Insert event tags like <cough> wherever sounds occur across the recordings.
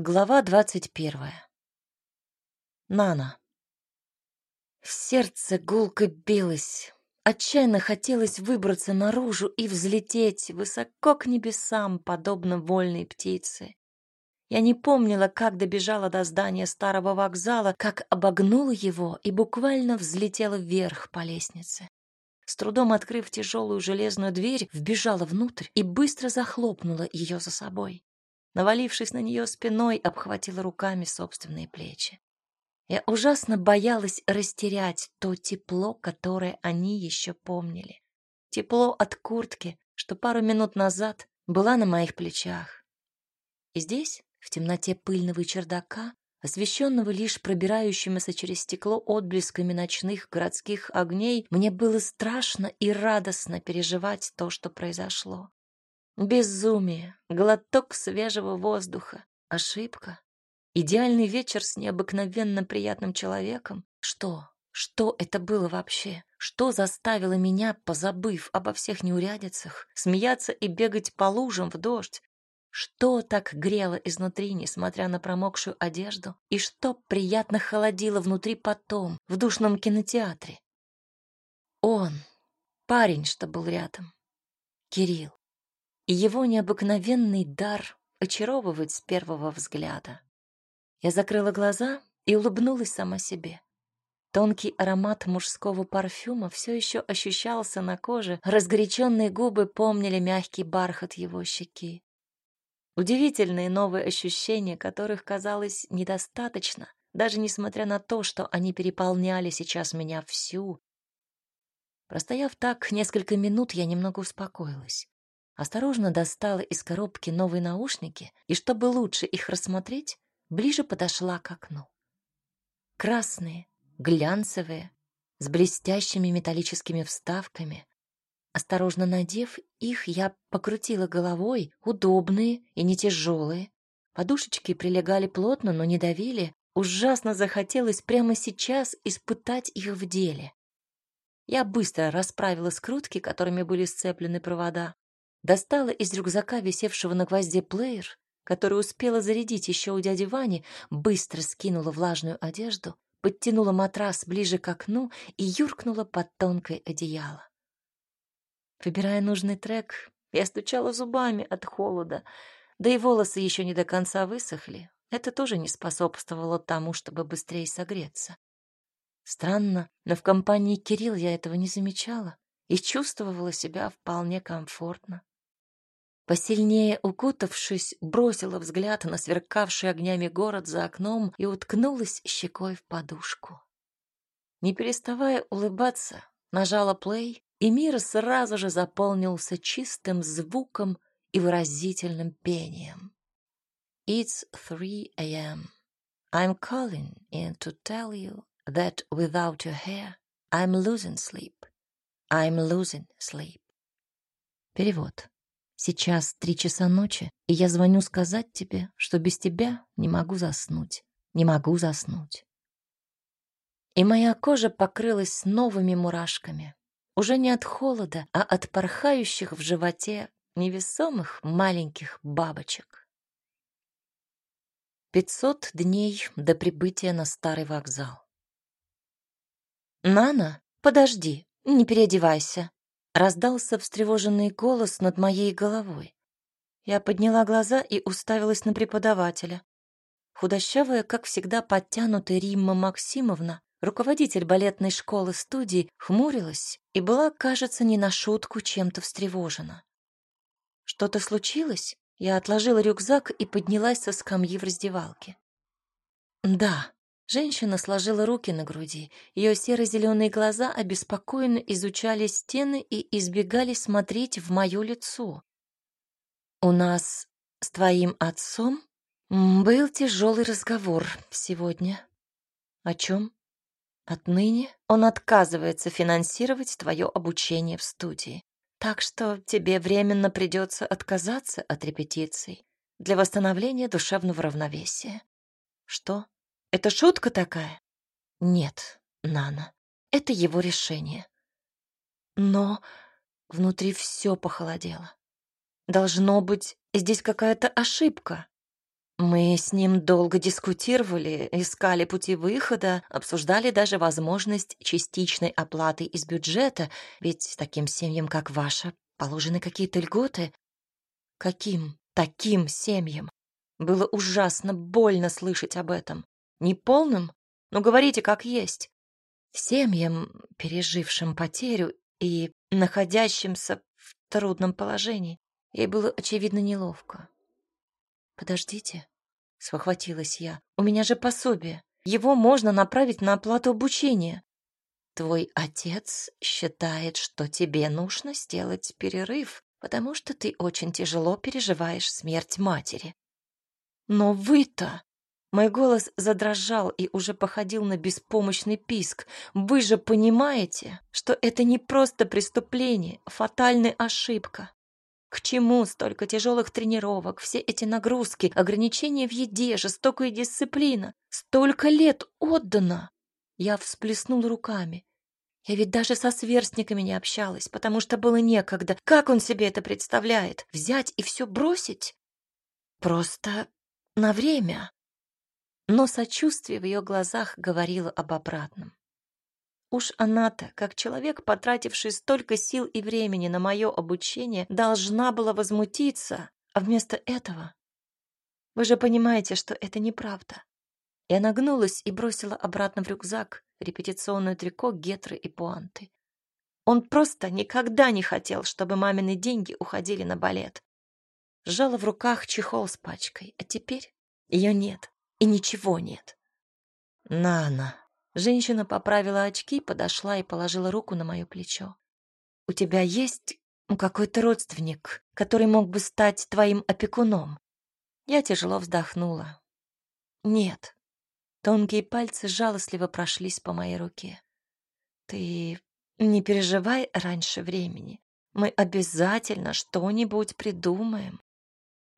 Глава двадцать первая. Нана. Сердце гулко билось. Отчаянно хотелось выбраться наружу и взлететь высоко к небесам, подобно вольной птице. Я не помнила, как добежала до здания старого вокзала, как обогнула его и буквально взлетела вверх по лестнице. С трудом открыв тяжелую железную дверь, вбежала внутрь и быстро захлопнула ее за собой навалившись на нее спиной, обхватила руками собственные плечи. Я ужасно боялась растерять то тепло, которое они еще помнили. Тепло от куртки, что пару минут назад была на моих плечах. И здесь, в темноте пыльного чердака, освещенного лишь пробирающимися через стекло отблесками ночных городских огней, мне было страшно и радостно переживать то, что произошло. Безумие, глоток свежего воздуха, ошибка. Идеальный вечер с необыкновенно приятным человеком. Что? Что это было вообще? Что заставило меня, позабыв обо всех неурядицах, смеяться и бегать по лужам в дождь? Что так грело изнутри, несмотря на промокшую одежду? И что приятно холодило внутри потом, в душном кинотеатре? Он, парень, что был рядом. Кирилл его необыкновенный дар очаровывать с первого взгляда. Я закрыла глаза и улыбнулась сама себе. Тонкий аромат мужского парфюма все еще ощущался на коже, разгоряченные губы помнили мягкий бархат его щеки. Удивительные новые ощущения, которых казалось недостаточно, даже несмотря на то, что они переполняли сейчас меня всю. Простояв так несколько минут, я немного успокоилась осторожно достала из коробки новые наушники и, чтобы лучше их рассмотреть, ближе подошла к окну. Красные, глянцевые, с блестящими металлическими вставками. Осторожно надев их, я покрутила головой, удобные и не тяжелые. Подушечки прилегали плотно, но не давили. Ужасно захотелось прямо сейчас испытать их в деле. Я быстро расправила скрутки, которыми были сцеплены провода, достала из рюкзака, висевшего на гвозде, плеер, который успела зарядить еще у дяди Вани, быстро скинула влажную одежду, подтянула матрас ближе к окну и юркнула под тонкое одеяло. Выбирая нужный трек, я стучала зубами от холода, да и волосы еще не до конца высохли. Это тоже не способствовало тому, чтобы быстрее согреться. Странно, но в компании Кирилла я этого не замечала и чувствовала себя вполне комфортно. Посильнее укутавшись, бросила взгляд на сверкавший огнями город за окном и уткнулась щекой в подушку. Не переставая улыбаться, нажала плей, и мир сразу же заполнился чистым звуком и выразительным пением. It's 3 a.m. I'm calling in to tell you that without your hair I'm losing sleep. I'm losing sleep. Перевод. Сейчас три часа ночи, и я звоню сказать тебе, что без тебя не могу заснуть, не могу заснуть. И моя кожа покрылась новыми мурашками, уже не от холода, а от порхающих в животе невесомых маленьких бабочек. Пятьсот дней до прибытия на старый вокзал. «Нана, подожди, не переодевайся», Раздался встревоженный голос над моей головой. Я подняла глаза и уставилась на преподавателя. Худощавая, как всегда, подтянутая Римма Максимовна, руководитель балетной школы-студии, хмурилась и была, кажется, не на шутку чем-то встревожена. «Что-то случилось?» Я отложила рюкзак и поднялась со скамьи в раздевалке. «Да», Женщина сложила руки на груди. Ее серо-зеленые глаза обеспокоенно изучали стены и избегали смотреть в мое лицо. «У нас с твоим отцом был тяжелый разговор сегодня. О чем? Отныне он отказывается финансировать твое обучение в студии. Так что тебе временно придется отказаться от репетиций для восстановления душевного равновесия. Что? Это шутка такая? Нет, Нана, это его решение. Но внутри все похолодело. Должно быть, здесь какая-то ошибка. Мы с ним долго дискутировали, искали пути выхода, обсуждали даже возможность частичной оплаты из бюджета, ведь таким семьям, как ваша, положены какие-то льготы. Каким таким семьям? Было ужасно больно слышать об этом. Не полным, но говорите как есть. Семьям, пережившим потерю и находящимся в трудном положении, ей было очевидно неловко. «Подождите», — схватилась я, — «у меня же пособие. Его можно направить на оплату обучения». «Твой отец считает, что тебе нужно сделать перерыв, потому что ты очень тяжело переживаешь смерть матери». «Но вы-то...» Мой голос задрожал и уже походил на беспомощный писк. «Вы же понимаете, что это не просто преступление, фатальная ошибка. К чему столько тяжелых тренировок, все эти нагрузки, ограничения в еде, жестокая дисциплина? Столько лет отдано!» Я всплеснул руками. Я ведь даже со сверстниками не общалась, потому что было некогда. Как он себе это представляет? Взять и все бросить? Просто на время. Но сочувствие в ее глазах говорило об обратном. Уж она-то, как человек, потративший столько сил и времени на мое обучение, должна была возмутиться, а вместо этого... Вы же понимаете, что это неправда. Я нагнулась и бросила обратно в рюкзак репетиционную трико, гетры и пуанты. Он просто никогда не хотел, чтобы мамины деньги уходили на балет. Сжала в руках чехол с пачкой, а теперь ее нет и ничего нет. Нана, Женщина поправила очки, подошла и положила руку на мое плечо. «У тебя есть какой-то родственник, который мог бы стать твоим опекуном?» Я тяжело вздохнула. «Нет». Тонкие пальцы жалостливо прошлись по моей руке. «Ты не переживай раньше времени. Мы обязательно что-нибудь придумаем.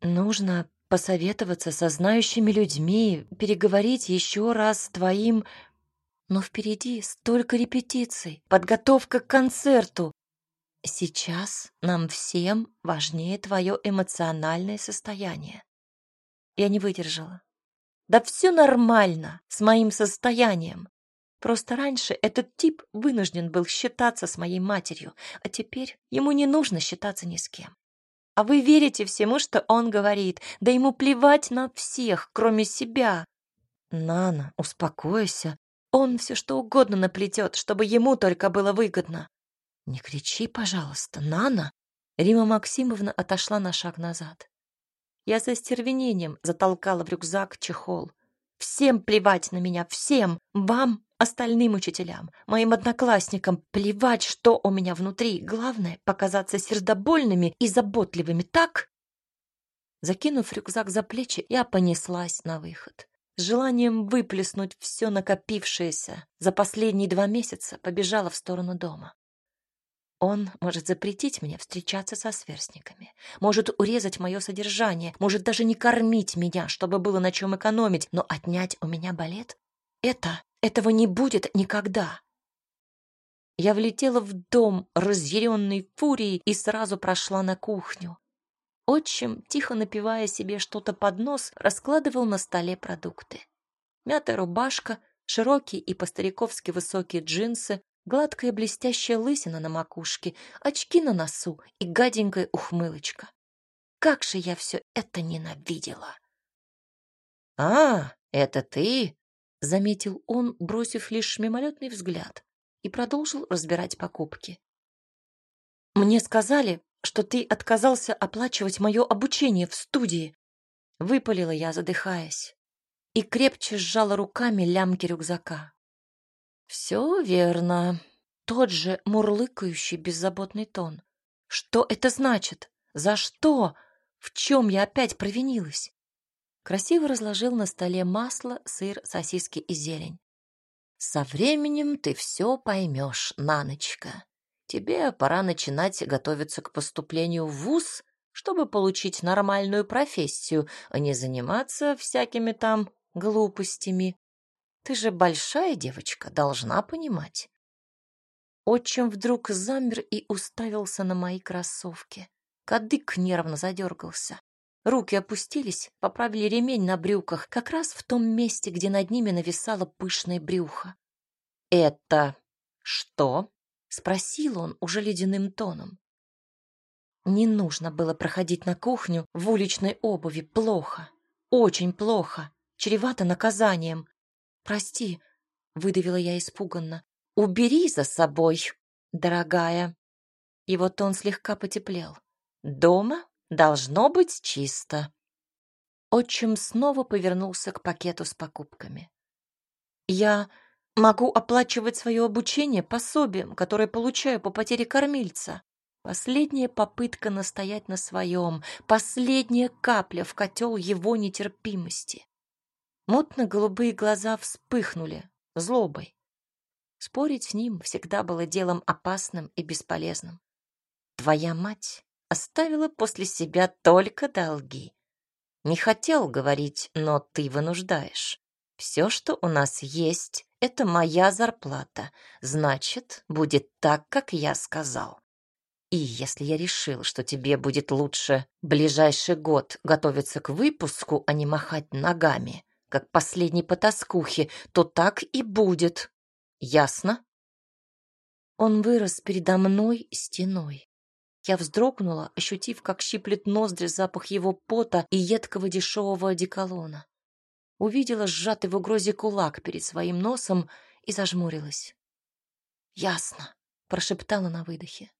Нужно посоветоваться со знающими людьми, переговорить еще раз с твоим но впереди столько репетиций, подготовка к концерту. Сейчас нам всем важнее твое эмоциональное состояние. Я не выдержала. Да все нормально с моим состоянием. Просто раньше этот тип вынужден был считаться с моей матерью, а теперь ему не нужно считаться ни с кем. А вы верите всему, что он говорит, да ему плевать на всех, кроме себя. Нана, успокойся, он все что угодно наплетет, чтобы ему только было выгодно. Не кричи, пожалуйста, Нана. Рима Максимовна отошла на шаг назад. Я со стервенением затолкала в рюкзак чехол. Всем плевать на меня, всем, вам, остальным учителям, моим одноклассникам, плевать, что у меня внутри. Главное — показаться сердобольными и заботливыми, так? Закинув рюкзак за плечи, я понеслась на выход с желанием выплеснуть все накопившееся за последние два месяца побежала в сторону дома. Он может запретить мне встречаться со сверстниками, может урезать мое содержание, может даже не кормить меня, чтобы было на чем экономить, но отнять у меня балет — это, этого не будет никогда. Я влетела в дом, разъяренной фурией, и сразу прошла на кухню. Отчим, тихо напивая себе что-то под нос, раскладывал на столе продукты. Мятая рубашка, широкие и по-стариковски высокие джинсы, гладкая блестящая лысина на макушке, очки на носу и гаденькая ухмылочка. Как же я все это ненавидела! «А, это ты?» — заметил он, бросив лишь мимолетный взгляд, и продолжил разбирать покупки. «Мне сказали, что ты отказался оплачивать мое обучение в студии. Выпалила я, задыхаясь, и крепче сжала руками лямки рюкзака. Все верно. Тот же мурлыкающий беззаботный тон. Что это значит? За что? В чем я опять провинилась? Красиво разложил на столе масло, сыр, сосиски и зелень. Со временем ты все поймешь, Наночка. Тебе пора начинать готовиться к поступлению в ВУЗ, чтобы получить нормальную профессию, а не заниматься всякими там глупостями. Ты же большая девочка, должна понимать. Отчим вдруг замер и уставился на мои кроссовки. Кадык нервно задергался. Руки опустились, поправили ремень на брюках, как раз в том месте, где над ними нависало пышное брюхо. «Это что?» — спросил он уже ледяным тоном. Не нужно было проходить на кухню в уличной обуви. Плохо. Очень плохо. Чревато наказанием. «Прости», — выдавила я испуганно. «Убери за собой, дорогая». И вот он слегка потеплел. «Дома должно быть чисто». Отчим снова повернулся к пакету с покупками. «Я могу оплачивать свое обучение пособием, которое получаю по потере кормильца. Последняя попытка настоять на своем, последняя капля в котел его нетерпимости. Мутно-голубые глаза вспыхнули злобой. Спорить с ним всегда было делом опасным и бесполезным. Твоя мать оставила после себя только долги. Не хотел говорить, но ты вынуждаешь. Все, что у нас есть, это моя зарплата. Значит, будет так, как я сказал. И если я решил, что тебе будет лучше ближайший год готовиться к выпуску, а не махать ногами, как последней потаскухи, то так и будет. Ясно? Он вырос передо мной стеной. Я вздрогнула, ощутив, как щиплет ноздри запах его пота и едкого дешевого одеколона. Увидела сжатый в угрозе кулак перед своим носом и зажмурилась. «Ясно», — прошептала на выдохе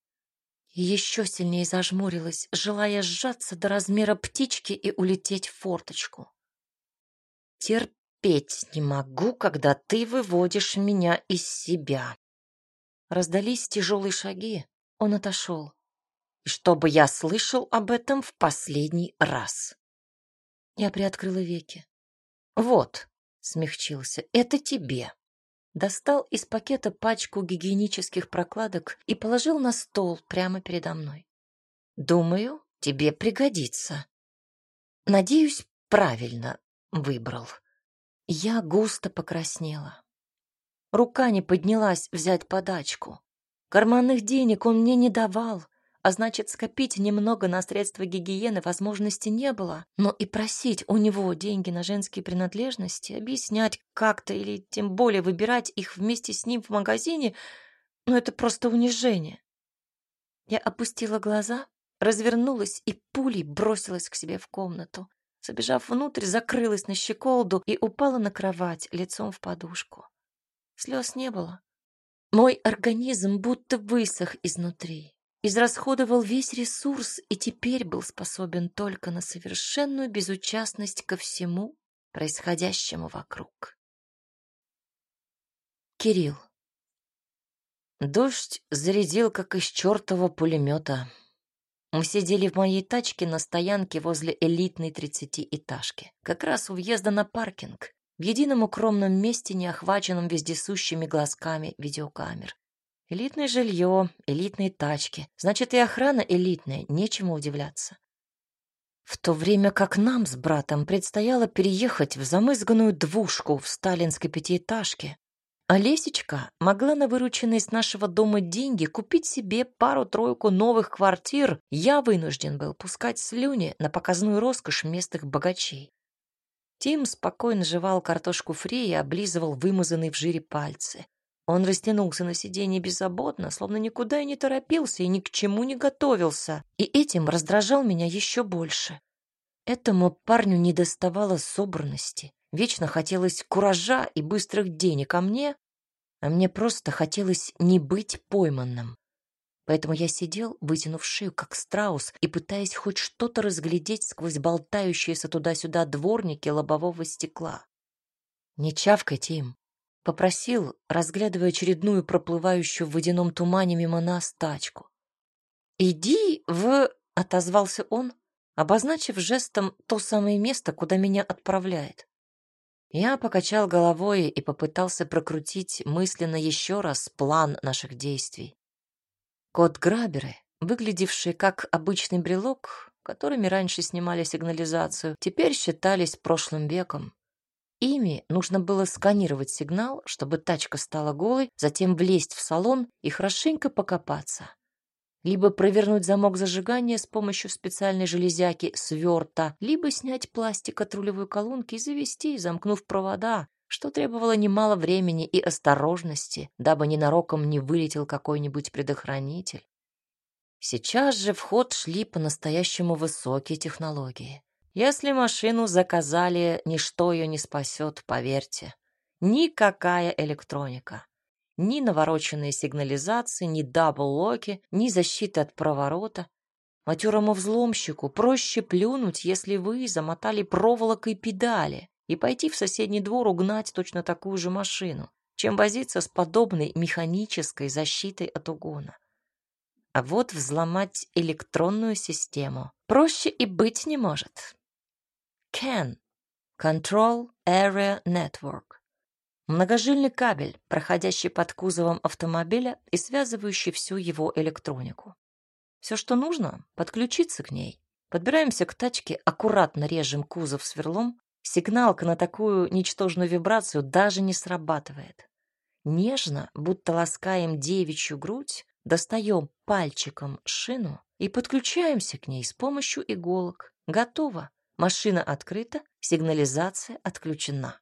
еще сильнее зажмурилась, желая сжаться до размера птички и улететь в форточку. «Терпеть не могу, когда ты выводишь меня из себя». Раздались тяжелые шаги, он отошел. И чтобы я слышал об этом в последний раз. Я приоткрыла веки. «Вот», — смягчился, — «это тебе» достал из пакета пачку гигиенических прокладок и положил на стол прямо передо мной. «Думаю, тебе пригодится. Надеюсь, правильно выбрал». Я густо покраснела. Рука не поднялась взять подачку. Карманных денег он мне не давал, а значит, скопить немного на средства гигиены возможности не было, но и просить у него деньги на женские принадлежности, объяснять как-то или тем более выбирать их вместе с ним в магазине, ну это просто унижение. Я опустила глаза, развернулась и пулей бросилась к себе в комнату. Забежав внутрь, закрылась на щеколду и упала на кровать лицом в подушку. Слез не было. Мой организм будто высох изнутри израсходовал весь ресурс и теперь был способен только на совершенную безучастность ко всему происходящему вокруг. Кирилл. Дождь зарядил, как из чертова пулемета. Мы сидели в моей тачке на стоянке возле элитной тридцатиэтажки, как раз у въезда на паркинг, в едином укромном месте, не охваченном вездесущими глазками видеокамер. Элитное жилье, элитные тачки. Значит, и охрана элитная, нечему удивляться. В то время как нам с братом предстояло переехать в замызганную двушку в сталинской пятиэтажке, а Лесечка могла на вырученные с нашего дома деньги купить себе пару-тройку новых квартир, я вынужден был пускать слюни на показную роскошь местных богачей. Тим спокойно жевал картошку фри и облизывал вымазанные в жире пальцы. Он растянулся на сиденье беззаботно, словно никуда и не торопился и ни к чему не готовился, и этим раздражал меня еще больше. Этому парню не доставало собранности, вечно хотелось куража и быстрых денег, а мне... А мне просто хотелось не быть пойманным. Поэтому я сидел, вытянув шею, как страус, и пытаясь хоть что-то разглядеть сквозь болтающиеся туда-сюда дворники лобового стекла. «Не чавкайте им», Попросил, разглядывая очередную проплывающую в водяном тумане мимо нас тачку. «Иди в...» — отозвался он, обозначив жестом то самое место, куда меня отправляет. Я покачал головой и попытался прокрутить мысленно еще раз план наших действий. Код-граберы, выглядевшие как обычный брелок, которыми раньше снимали сигнализацию, теперь считались прошлым веком. Ими нужно было сканировать сигнал, чтобы тачка стала голой, затем влезть в салон и хорошенько покопаться. Либо провернуть замок зажигания с помощью специальной железяки сверта, либо снять пластик от рулевой колонки и завести, замкнув провода, что требовало немало времени и осторожности, дабы ненароком не вылетел какой-нибудь предохранитель. Сейчас же в ход шли по-настоящему высокие технологии. Если машину заказали, ничто ее не спасет, поверьте. Никакая электроника. Ни навороченные сигнализации, ни дабл-локи, ни защиты от проворота. Матерому взломщику проще плюнуть, если вы замотали проволокой педали и пойти в соседний двор угнать точно такую же машину, чем возиться с подобной механической защитой от угона. А вот взломать электронную систему проще и быть не может. CAN – Control Area Network Многожильный кабель, проходящий под кузовом автомобиля и связывающий всю его электронику. Все, что нужно, подключиться к ней. Подбираемся к тачке, аккуратно режем кузов сверлом. Сигналка на такую ничтожную вибрацию даже не срабатывает. Нежно, будто ласкаем девичью грудь, достаем пальчиком шину и подключаемся к ней с помощью иголок. Готово. Машина открыта, сигнализация отключена.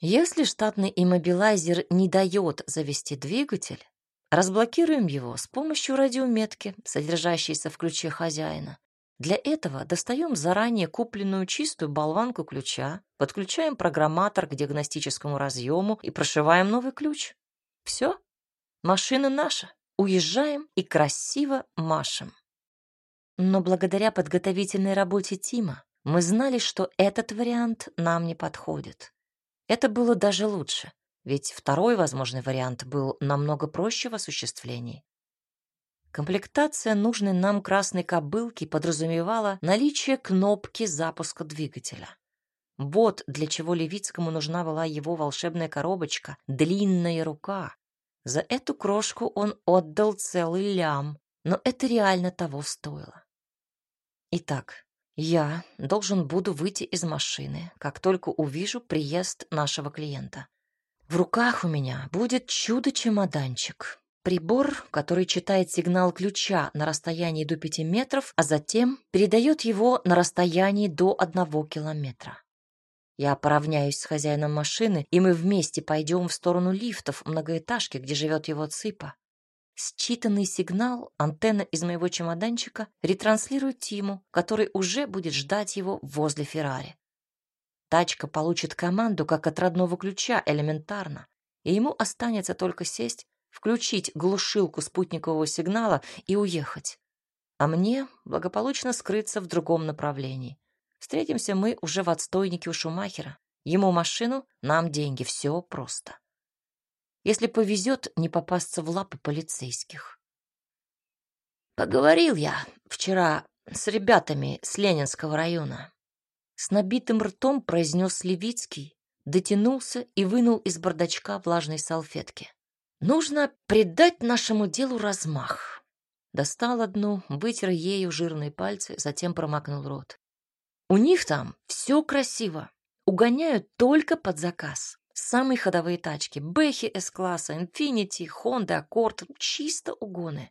Если штатный иммобилайзер не дает завести двигатель, разблокируем его с помощью радиометки, содержащейся в ключе хозяина. Для этого достаем заранее купленную чистую болванку ключа, подключаем программатор к диагностическому разъему и прошиваем новый ключ. Все, машина наша. Уезжаем и красиво машем. Но благодаря подготовительной работе Тима мы знали, что этот вариант нам не подходит. Это было даже лучше, ведь второй возможный вариант был намного проще в осуществлении. Комплектация нужной нам красной кобылки подразумевала наличие кнопки запуска двигателя. Вот для чего Левицкому нужна была его волшебная коробочка, длинная рука. За эту крошку он отдал целый лям, но это реально того стоило. Итак, я должен буду выйти из машины, как только увижу приезд нашего клиента. В руках у меня будет чудо-чемоданчик. Прибор, который читает сигнал ключа на расстоянии до 5 метров, а затем передает его на расстоянии до 1 километра. Я поравняюсь с хозяином машины, и мы вместе пойдем в сторону лифтов многоэтажки, где живет его цыпа. Считанный сигнал антенна из моего чемоданчика ретранслирует Тиму, который уже будет ждать его возле Феррари. Тачка получит команду как от родного ключа элементарно, и ему останется только сесть, включить глушилку спутникового сигнала и уехать. А мне благополучно скрыться в другом направлении. Встретимся мы уже в отстойнике у Шумахера. Ему машину, нам деньги. Все просто если повезет не попасться в лапы полицейских. Поговорил я вчера с ребятами с Ленинского района. С набитым ртом произнес Левицкий, дотянулся и вынул из бардачка влажной салфетки. Нужно придать нашему делу размах. Достал одну, вытер ею жирные пальцы, затем промокнул рот. У них там все красиво. Угоняют только под заказ. Самые ходовые тачки. Бэхи С-класса, Infiniti, Honda, Accord. Чисто угоны.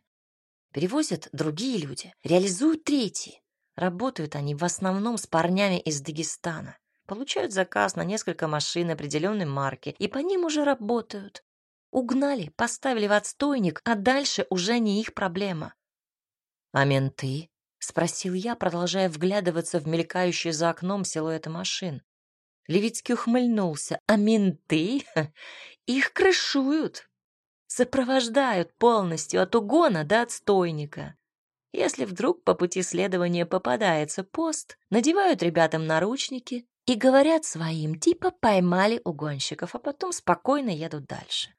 Перевозят другие люди. Реализуют третьи. Работают они в основном с парнями из Дагестана. Получают заказ на несколько машин определенной марки и по ним уже работают. Угнали, поставили в отстойник, а дальше уже не их проблема. «А менты?» — спросил я, продолжая вглядываться в мелькающие за окном силуэты машин. Левицкий ухмыльнулся. А менты? <laughs> Их крышуют. Сопровождают полностью от угона до отстойника. Если вдруг по пути следования попадается пост, надевают ребятам наручники и говорят своим, типа поймали угонщиков, а потом спокойно едут дальше.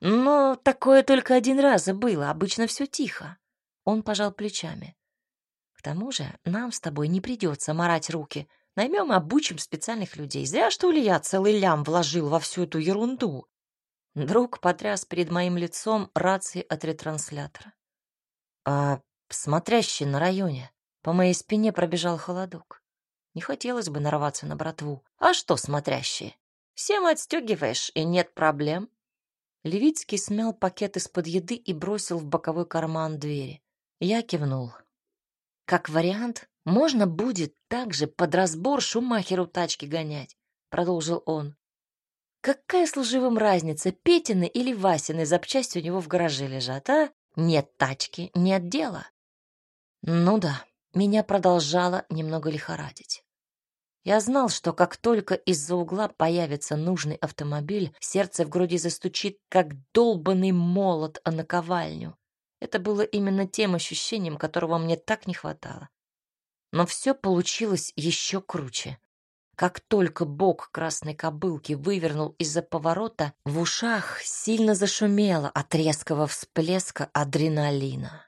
Но такое только один раз было, обычно все тихо. Он пожал плечами. К тому же нам с тобой не придется морать руки — Наймем и обучим специальных людей. Зря, что ли, я целый лям вложил во всю эту ерунду. Друг потряс перед моим лицом рации от ретранслятора. А смотрящий на районе, по моей спине пробежал холодок. Не хотелось бы нарваться на братву. А что смотрящие? Всем отстегиваешь, и нет проблем. Левицкий смял пакет из-под еды и бросил в боковой карман двери. Я кивнул. Как вариант, можно будет также под разбор Шумахеру тачки гонять, продолжил он. Какая служивым разница, Петины или Васины запчасти у него в гараже лежат, а? Нет тачки, нет дела. Ну да, меня продолжало немного лихорадить. Я знал, что как только из-за угла появится нужный автомобиль, сердце в груди застучит, как долбанный молот о наковальню. Это было именно тем ощущением, которого мне так не хватало. Но все получилось еще круче. Как только бок красной кобылки вывернул из-за поворота, в ушах сильно зашумело от резкого всплеска адреналина.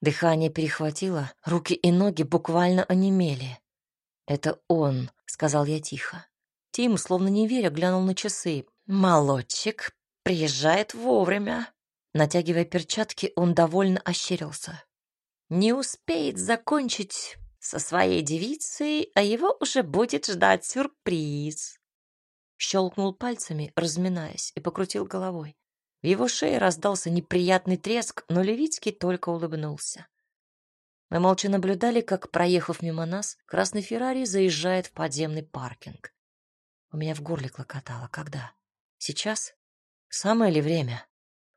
Дыхание перехватило, руки и ноги буквально онемели. «Это он», — сказал я тихо. Тим, словно не веря, глянул на часы. «Молодчик приезжает вовремя». Натягивая перчатки, он довольно ощерился. «Не успеет закончить со своей девицей, а его уже будет ждать сюрприз». Щелкнул пальцами, разминаясь, и покрутил головой. В его шее раздался неприятный треск, но Левицкий только улыбнулся. Мы молча наблюдали, как, проехав мимо нас, красный Феррари заезжает в подземный паркинг. У меня в горле клокотало. Когда? Сейчас? Самое ли время?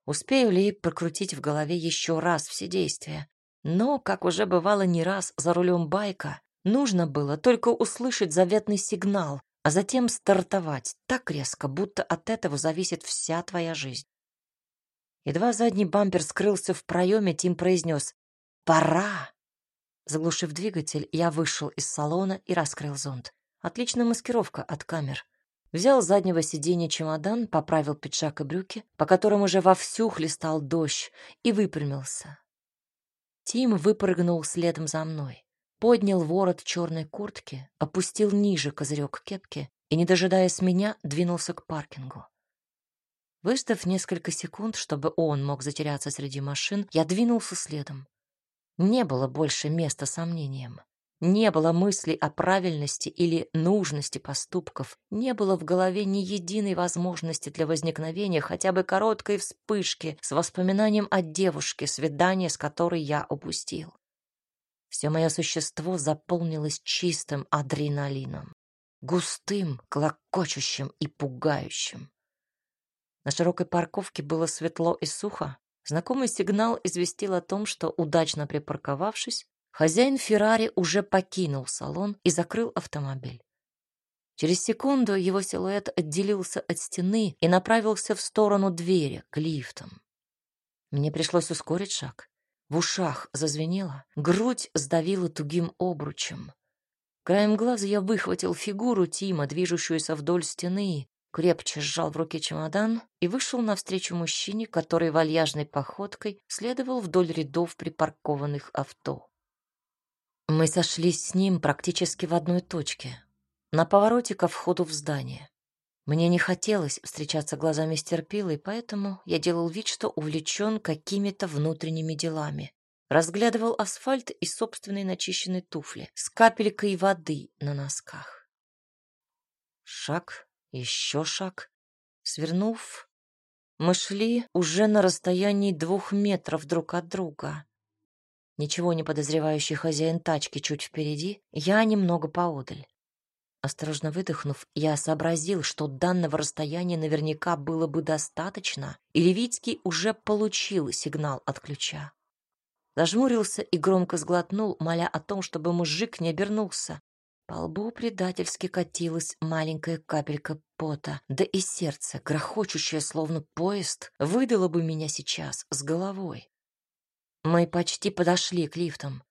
Успею ли прокрутить в голове еще раз все действия? Но, как уже бывало не раз за рулем байка, нужно было только услышать заветный сигнал, а затем стартовать так резко, будто от этого зависит вся твоя жизнь. Едва задний бампер скрылся в проеме, Тим произнес «Пора!» Заглушив двигатель, я вышел из салона и раскрыл зонт. Отличная маскировка от камер. Взял с заднего сиденья чемодан, поправил пиджак и брюки, по которым уже вовсю хлестал дождь, и выпрямился. Тим выпрыгнул следом за мной, поднял ворот черной куртки, опустил ниже козырек кепки и, не дожидаясь меня, двинулся к паркингу. Выждав несколько секунд, чтобы он мог затеряться среди машин, я двинулся следом. Не было больше места сомнениям. Не было мысли о правильности или нужности поступков. Не было в голове ни единой возможности для возникновения хотя бы короткой вспышки с воспоминанием о девушке, свидание с которой я упустил. Все мое существо заполнилось чистым адреналином, густым, клокочущим и пугающим. На широкой парковке было светло и сухо, Знакомый сигнал известил о том, что, удачно припарковавшись, хозяин Феррари уже покинул салон и закрыл автомобиль. Через секунду его силуэт отделился от стены и направился в сторону двери, к лифтам. Мне пришлось ускорить шаг. В ушах зазвенело, грудь сдавила тугим обручем. Краем глаза я выхватил фигуру Тима, движущуюся вдоль стены, крепче сжал в руке чемодан и вышел навстречу мужчине, который вальяжной походкой следовал вдоль рядов припаркованных авто. Мы сошлись с ним практически в одной точке, на повороте ко входу в здание. Мне не хотелось встречаться глазами с терпилой, поэтому я делал вид, что увлечен какими-то внутренними делами. Разглядывал асфальт и собственные начищенные туфли с капелькой воды на носках. Шаг, еще шаг. Свернув, мы шли уже на расстоянии двух метров друг от друга. Ничего не подозревающий хозяин тачки чуть впереди, я немного поодаль. Осторожно выдохнув, я сообразил, что данного расстояния наверняка было бы достаточно, и Левицкий уже получил сигнал от ключа. Зажмурился и громко сглотнул, моля о том, чтобы мужик не обернулся. По лбу предательски катилась маленькая капелька пота, да и сердце, грохочущее, словно поезд, выдало бы меня сейчас с головой. Мы почти подошли к лифтам.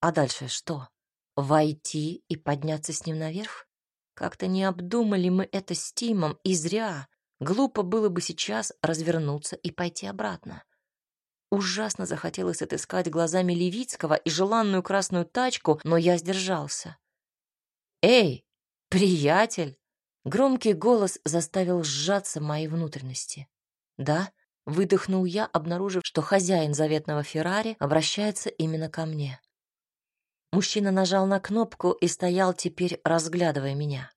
А дальше что? Войти и подняться с ним наверх? Как-то не обдумали мы это с Тимом, и зря. Глупо было бы сейчас развернуться и пойти обратно. Ужасно захотелось отыскать глазами Левицкого и желанную красную тачку, но я сдержался. «Эй, приятель!» Громкий голос заставил сжаться мои внутренности. «Да?» — выдохнул я, обнаружив, что хозяин заветного Феррари обращается именно ко мне. Мужчина нажал на кнопку и стоял теперь, разглядывая меня.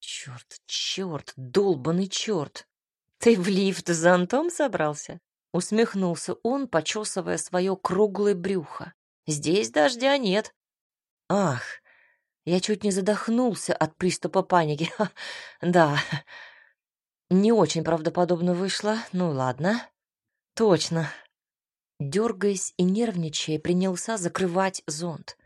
«Черт, черт, долбанный черт! Ты в лифт с зонтом собрался? Усмехнулся он, почесывая свое круглое брюхо. Здесь дождя нет. Ах, я чуть не задохнулся от приступа паники. <laughs> Да, не очень правдоподобно вышло. Ну ладно. Точно. Дергаясь и нервничая, принялся закрывать зонт.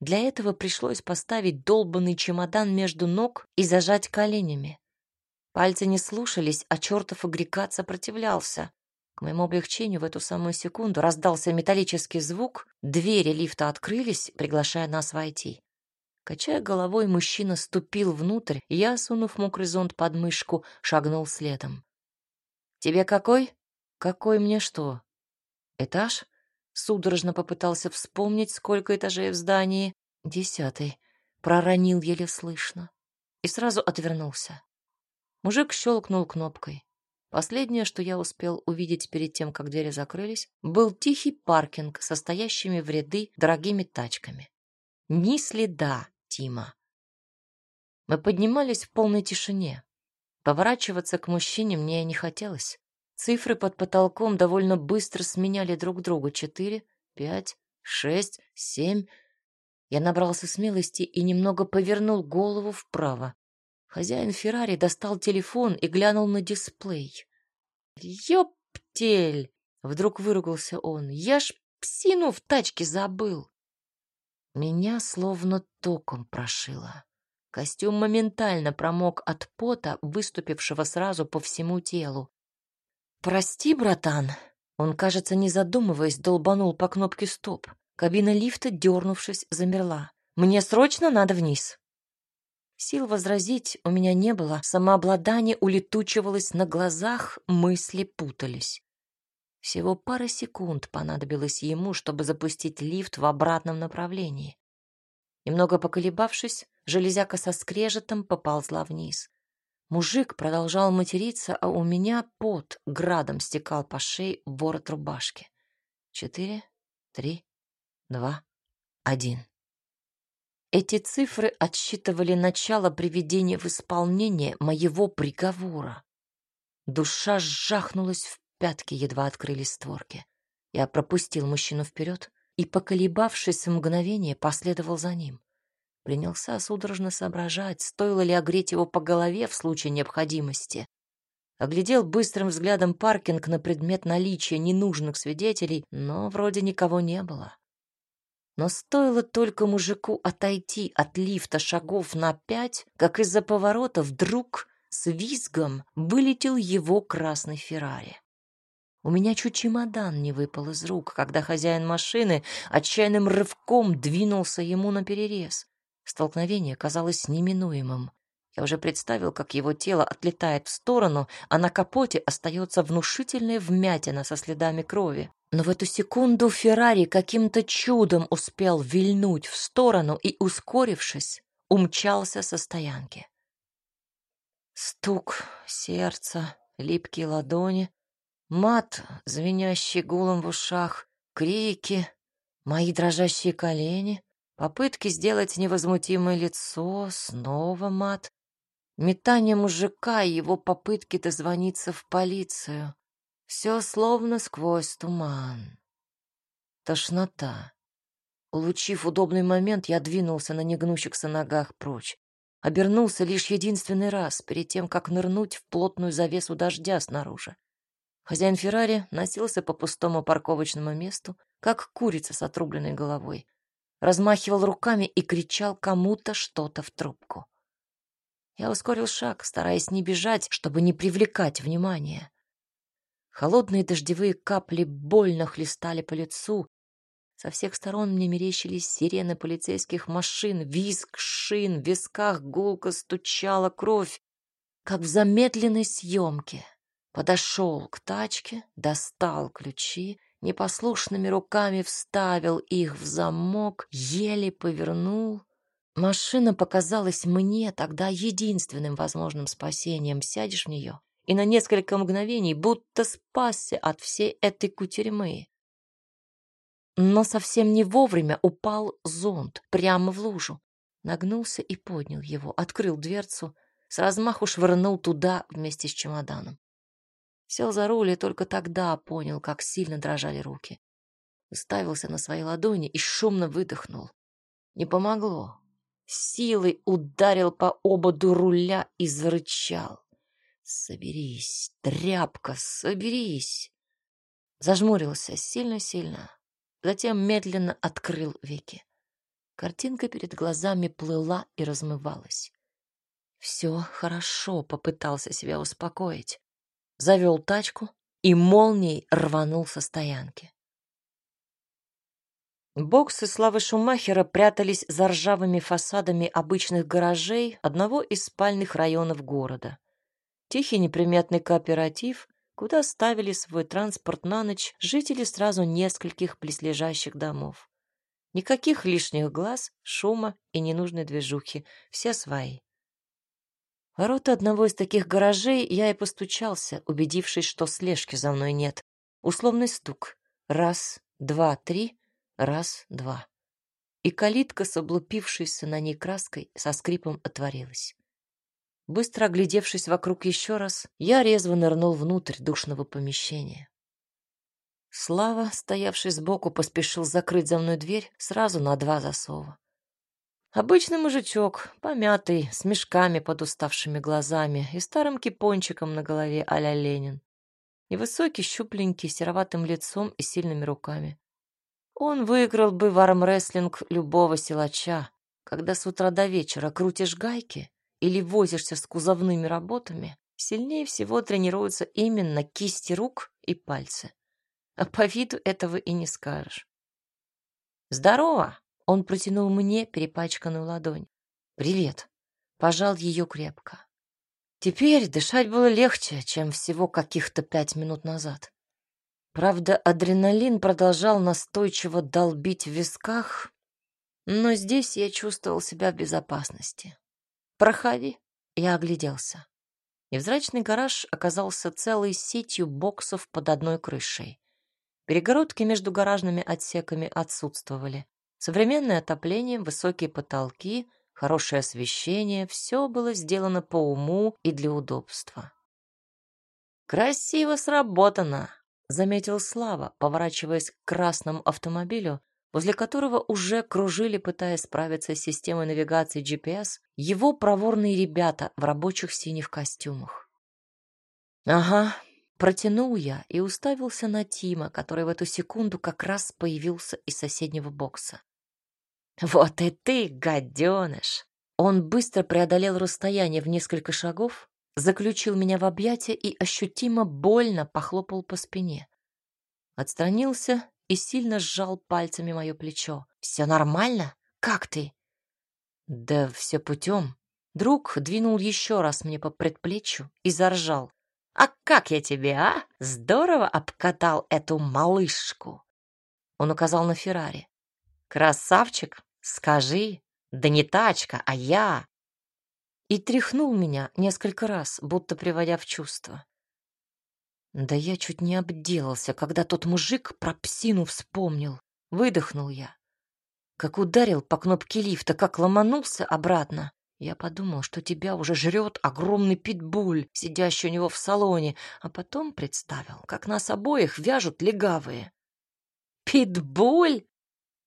Для этого пришлось поставить долбанный чемодан между ног и зажать коленями. Пальцы не слушались, а чертов агрегат сопротивлялся. К моему облегчению в эту самую секунду раздался металлический звук, двери лифта открылись, приглашая нас войти. Качая головой, мужчина ступил внутрь, я, сунув мокрый зонт под мышку, шагнул следом. «Тебе какой?» «Какой мне что?» «Этаж?» Судорожно попытался вспомнить, сколько этажей в здании. «Десятый». Проронил еле слышно. И сразу отвернулся. Мужик щелкнул кнопкой. Последнее, что я успел увидеть перед тем, как двери закрылись, был тихий паркинг со стоящими в ряды дорогими тачками. Ни следа Тима. Мы поднимались в полной тишине. Поворачиваться к мужчине мне не хотелось. Цифры под потолком довольно быстро сменяли друг друга. Четыре, пять, шесть, семь. Я набрался смелости и немного повернул голову вправо. Хозяин Феррари достал телефон и глянул на дисплей. «Ёптель!» — вдруг выругался он. «Я ж псину в тачке забыл!» Меня словно током прошило. Костюм моментально промок от пота, выступившего сразу по всему телу. «Прости, братан!» Он, кажется, не задумываясь, долбанул по кнопке «Стоп». Кабина лифта, дернувшись, замерла. «Мне срочно надо вниз!» Сил возразить у меня не было, самообладание улетучивалось на глазах, мысли путались. Всего пара секунд понадобилось ему, чтобы запустить лифт в обратном направлении. Немного поколебавшись, железяка со скрежетом поползла вниз. Мужик продолжал материться, а у меня пот градом стекал по шее ворот рубашки. Четыре, три, два, один. Эти цифры отсчитывали начало приведения в исполнение моего приговора. Душа сжахнулась в пятки, едва открылись створки. Я пропустил мужчину вперед и, поколебавшись в мгновение, последовал за ним. Принялся судорожно соображать, стоило ли огреть его по голове в случае необходимости. Оглядел быстрым взглядом паркинг на предмет наличия ненужных свидетелей, но вроде никого не было. Но стоило только мужику отойти от лифта шагов на пять, как из-за поворота вдруг с визгом вылетел его красный Феррари. У меня чуть чемодан не выпал из рук, когда хозяин машины отчаянным рывком двинулся ему на перерез. Столкновение казалось неминуемым. Я уже представил, как его тело отлетает в сторону, а на капоте остается внушительная вмятина со следами крови. Но в эту секунду Феррари каким-то чудом успел вильнуть в сторону и, ускорившись, умчался со стоянки. Стук сердца, липкие ладони, мат, звенящий гулом в ушах, крики, мои дрожащие колени, попытки сделать невозмутимое лицо, снова мат, метание мужика и его попытки дозвониться в полицию. Все словно сквозь туман. Тошнота. Улучив удобный момент, я двинулся на негнущихся ногах прочь. Обернулся лишь единственный раз, перед тем, как нырнуть в плотную завесу дождя снаружи. Хозяин Феррари носился по пустому парковочному месту, как курица с отрубленной головой. Размахивал руками и кричал кому-то что-то в трубку. Я ускорил шаг, стараясь не бежать, чтобы не привлекать внимания. Холодные дождевые капли больно хлестали по лицу. Со всех сторон мне мерещились сирены полицейских машин, визг шин, в висках гулко стучала кровь, как в замедленной съемке. Подошел к тачке, достал ключи, непослушными руками вставил их в замок, еле повернул. Машина показалась мне тогда единственным возможным спасением. Сядешь в нее и на несколько мгновений будто спасся от всей этой кутерьмы. Но совсем не вовремя упал зонт прямо в лужу. Нагнулся и поднял его, открыл дверцу, с размаху швырнул туда вместе с чемоданом. Сел за руль и только тогда понял, как сильно дрожали руки. Уставился на свои ладони и шумно выдохнул. Не помогло. Силой ударил по ободу руля и зарычал. «Соберись, тряпка, соберись!» Зажмурился сильно-сильно, затем медленно открыл веки. Картинка перед глазами плыла и размывалась. «Все хорошо», — попытался себя успокоить. Завел тачку и молнией рванул со стоянки. Боксы Славы Шумахера прятались за ржавыми фасадами обычных гаражей одного из спальных районов города. Тихий неприметный кооператив, куда ставили свой транспорт на ночь жители сразу нескольких близлежащих домов. Никаких лишних глаз, шума и ненужной движухи, все свои. Ворота одного из таких гаражей я и постучался, убедившись, что слежки за мной нет. Условный стук. Раз, два, три — Раз, два. И калитка с облупившейся на ней краской со скрипом отворилась. Быстро оглядевшись вокруг еще раз, я резво нырнул внутрь душного помещения. Слава, стоявший сбоку, поспешил закрыть за мной дверь сразу на два засова. Обычный мужичок, помятый, с мешками под уставшими глазами и старым кипончиком на голове а-ля Ленин. Невысокий, щупленький, сероватым лицом и сильными руками. Он выиграл бы в армрестлинг любого силача. Когда с утра до вечера крутишь гайки или возишься с кузовными работами, сильнее всего тренируются именно кисти рук и пальцы. А по виду этого и не скажешь. «Здорово!» — он протянул мне перепачканную ладонь. «Привет!» — пожал ее крепко. Теперь дышать было легче, чем всего каких-то пять минут назад. Правда, адреналин продолжал настойчиво долбить в висках, но здесь я чувствовал себя в безопасности. «Проходи», — я огляделся. Невзрачный гараж оказался целой сетью боксов под одной крышей. Перегородки между гаражными отсеками отсутствовали. Современное отопление, высокие потолки, хорошее освещение — все было сделано по уму и для удобства. «Красиво сработано», заметил Слава, поворачиваясь к красному автомобилю, возле которого уже кружили, пытаясь справиться с системой навигации GPS, его проворные ребята в рабочих синих костюмах. «Ага», — протянул я и уставился на Тима, который в эту секунду как раз появился из соседнего бокса. «Вот и ты, гаденыш!» Он быстро преодолел расстояние в несколько шагов, заключил меня в объятия и ощутимо больно похлопал по спине. Отстранился и сильно сжал пальцами мое плечо. «Все нормально? Как ты?» «Да все путем». Друг двинул еще раз мне по предплечью и заржал. «А как я тебе, а? Здорово обкатал эту малышку!» Он указал на Феррари. «Красавчик, скажи, да не тачка, а я!» и тряхнул меня несколько раз, будто приводя в чувство. Да я чуть не обделался, когда тот мужик про псину вспомнил. Выдохнул я. Как ударил по кнопке лифта, как ломанулся обратно. Я подумал, что тебя уже жрет огромный питбуль, сидящий у него в салоне, а потом представил, как нас обоих вяжут легавые. «Питбуль?»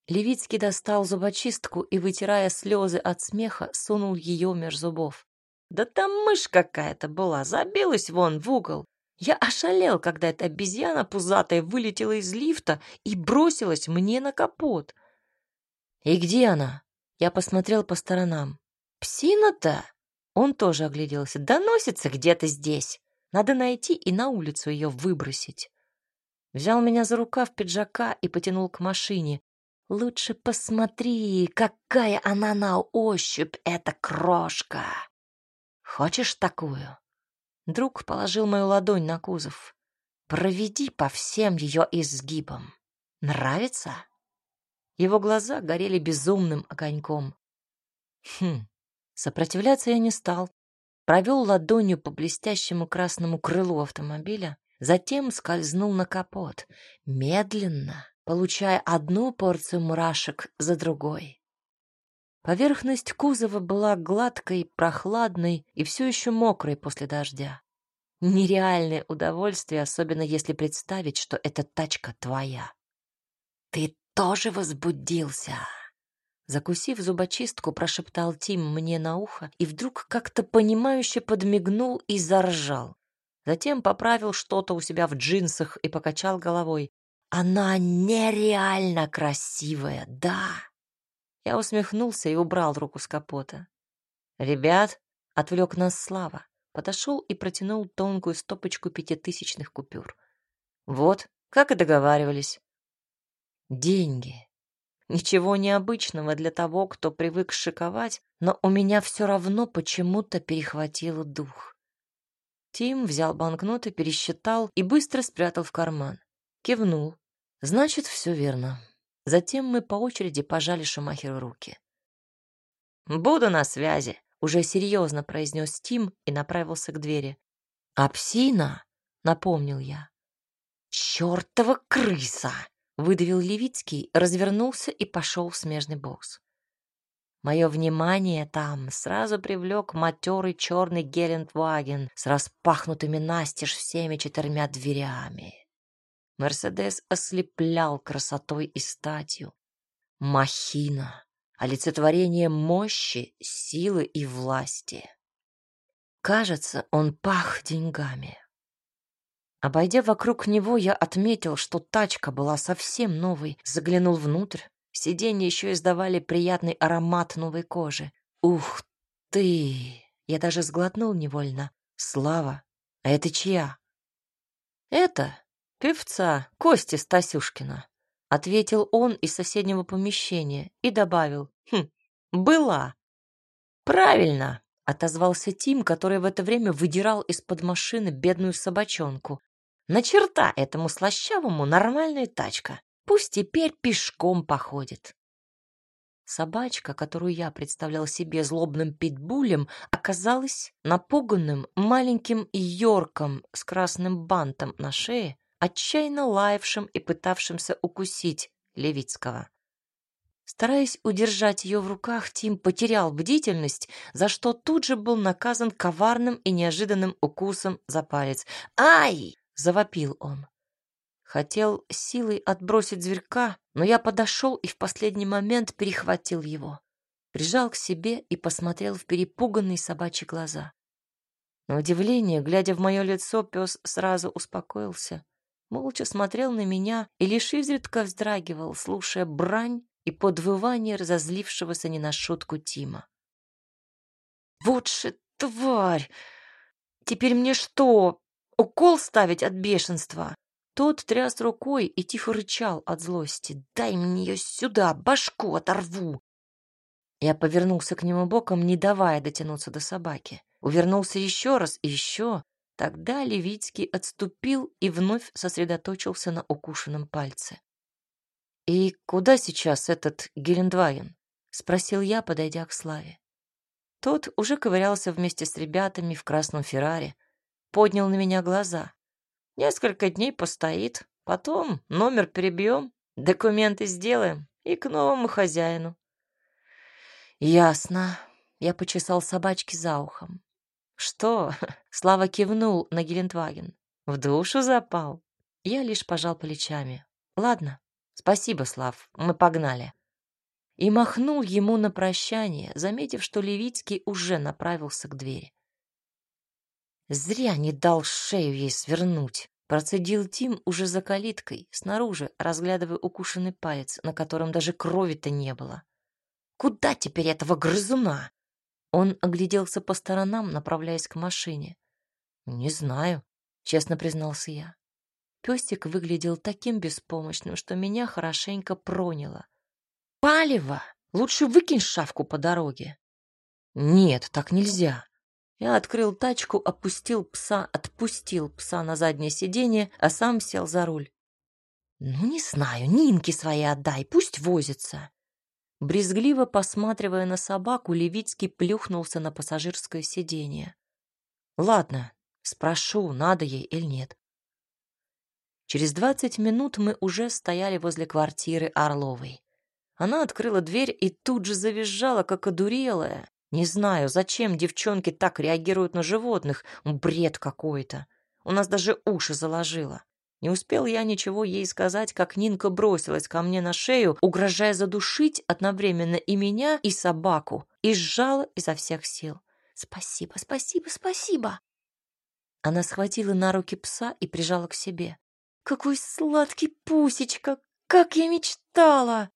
Левицкий достал зубочистку и, вытирая слезы от смеха, сунул ее меж зубов. «Да там мышь какая-то была, забилась вон в угол. Я ошалел, когда эта обезьяна пузатая вылетела из лифта и бросилась мне на капот. «И где она?» Я посмотрел по сторонам. «Псина-то?» Он тоже огляделся. «Доносится где-то здесь. Надо найти и на улицу ее выбросить». Взял меня за рукав пиджака и потянул к машине. Лучше посмотри, какая она на ощупь, эта крошка. Хочешь такую? Друг положил мою ладонь на кузов. Проведи по всем ее изгибам. Нравится? Его глаза горели безумным огоньком. Хм, сопротивляться я не стал. Провел ладонью по блестящему красному крылу автомобиля, затем скользнул на капот. Медленно, получая одну порцию мурашек за другой. Поверхность кузова была гладкой, прохладной и все еще мокрой после дождя. Нереальное удовольствие, особенно если представить, что эта тачка твоя. Ты тоже возбудился. Закусив зубочистку, прошептал Тим мне на ухо и вдруг как-то понимающе подмигнул и заржал. Затем поправил что-то у себя в джинсах и покачал головой. «Она нереально красивая, да!» Я усмехнулся и убрал руку с капота. «Ребят!» — отвлек нас Слава. Подошел и протянул тонкую стопочку пятитысячных купюр. «Вот, как и договаривались». «Деньги!» Ничего необычного для того, кто привык шиковать, но у меня все равно почему-то перехватило дух. Тим взял банкноты, пересчитал и быстро спрятал в карман. Кивнул. Значит, все верно. Затем мы по очереди пожали Шумахеру руки. «Буду на связи», — уже серьезно произнес Тим и направился к двери. «А псина?» — напомнил я. «Чёртова крыса!» — выдавил Левицкий, развернулся и пошел в смежный бокс. Мое внимание там сразу привлек матерый черный Гелендваген с распахнутыми настежь всеми четырьмя дверями. Мерседес ослеплял красотой и статью. Махина, олицетворение мощи, силы и власти. Кажется, он пах деньгами. Обойдя вокруг него, я отметил, что тачка была совсем новой, заглянул внутрь. Сиденья еще издавали приятный аромат новой кожи. Ух ты! Я даже сглотнул невольно. Слава, а это чья? Это певца Кости Стасюшкина, ответил он из соседнего помещения и добавил. Хм, была. Правильно, отозвался Тим, который в это время выдирал из-под машины бедную собачонку. На черта этому слащавому нормальная тачка. Пусть теперь пешком походит. Собачка, которую я представлял себе злобным питбулем, оказалась напуганным маленьким йорком с красным бантом на шее, отчаянно лаявшим и пытавшимся укусить Левицкого. Стараясь удержать ее в руках, Тим потерял бдительность, за что тут же был наказан коварным и неожиданным укусом за палец. «Ай!» — завопил он. Хотел силой отбросить зверька, но я подошел и в последний момент перехватил его. Прижал к себе и посмотрел в перепуганные собачьи глаза. На удивление, глядя в мое лицо, пес сразу успокоился. Молча смотрел на меня и лишь изредка вздрагивал, слушая брань и подвывание разозлившегося не на шутку Тима. «Вот же тварь! Теперь мне что, укол ставить от бешенства?» Тот тряс рукой и тихо рычал от злости. «Дай мне ее сюда, башку оторву!» Я повернулся к нему боком, не давая дотянуться до собаки. Увернулся еще раз и еще. Тогда Левицкий отступил и вновь сосредоточился на укушенном пальце. «И куда сейчас этот Гелендваген?» — спросил я, подойдя к Славе. Тот уже ковырялся вместе с ребятами в красном Феррари, поднял на меня глаза. Несколько дней постоит, потом номер перебьем, документы сделаем и к новому хозяину. Ясно. Я почесал собачки за ухом. Что? Слава кивнул на Гелендваген. В душу запал. Я лишь пожал плечами. Ладно, спасибо, Слав, мы погнали. И махнул ему на прощание, заметив, что Левицкий уже направился к двери. Зря не дал шею ей свернуть. Процедил Тим уже за калиткой, снаружи, разглядывая укушенный палец, на котором даже крови-то не было. «Куда теперь этого грызуна?» Он огляделся по сторонам, направляясь к машине. «Не знаю», — честно признался я. Пёстик выглядел таким беспомощным, что меня хорошенько проняло. «Палево! Лучше выкинь шавку по дороге!» «Нет, так нельзя!» Я открыл тачку, опустил пса, отпустил пса на заднее сиденье, а сам сел за руль. «Ну, не знаю, Нинки свои отдай, пусть возится». Брезгливо посматривая на собаку, Левицкий плюхнулся на пассажирское сиденье. «Ладно, спрошу, надо ей или нет». Через двадцать минут мы уже стояли возле квартиры Орловой. Она открыла дверь и тут же завизжала, как одурелая, Не знаю, зачем девчонки так реагируют на животных. Бред какой-то. У нас даже уши заложило. Не успел я ничего ей сказать, как Нинка бросилась ко мне на шею, угрожая задушить одновременно и меня, и собаку, и сжала изо всех сил. «Спасибо, спасибо, спасибо!» Она схватила на руки пса и прижала к себе. «Какой сладкий пусечка! Как я мечтала!»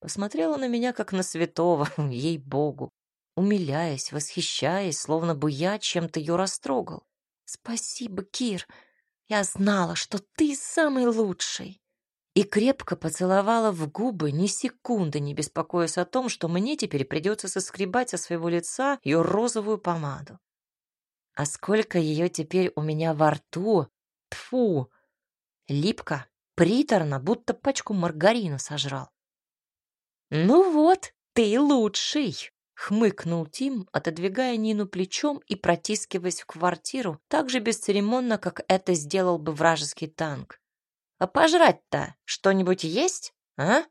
Посмотрела на меня, как на святого, <laughs> ей-богу, умиляясь, восхищаясь, словно бы я чем-то ее растрогал. «Спасибо, Кир!» Я знала, что ты самый лучший. И крепко поцеловала в губы, ни секунды не беспокоясь о том, что мне теперь придется соскребать со своего лица ее розовую помаду. А сколько ее теперь у меня во рту! Тфу! Липко, приторно, будто пачку маргарина сожрал. «Ну вот, ты лучший!» Хмыкнул Тим, отодвигая Нину плечом и протискиваясь в квартиру так же бесцеремонно, как это сделал бы вражеский танк. «А пожрать-то что-нибудь есть, а?»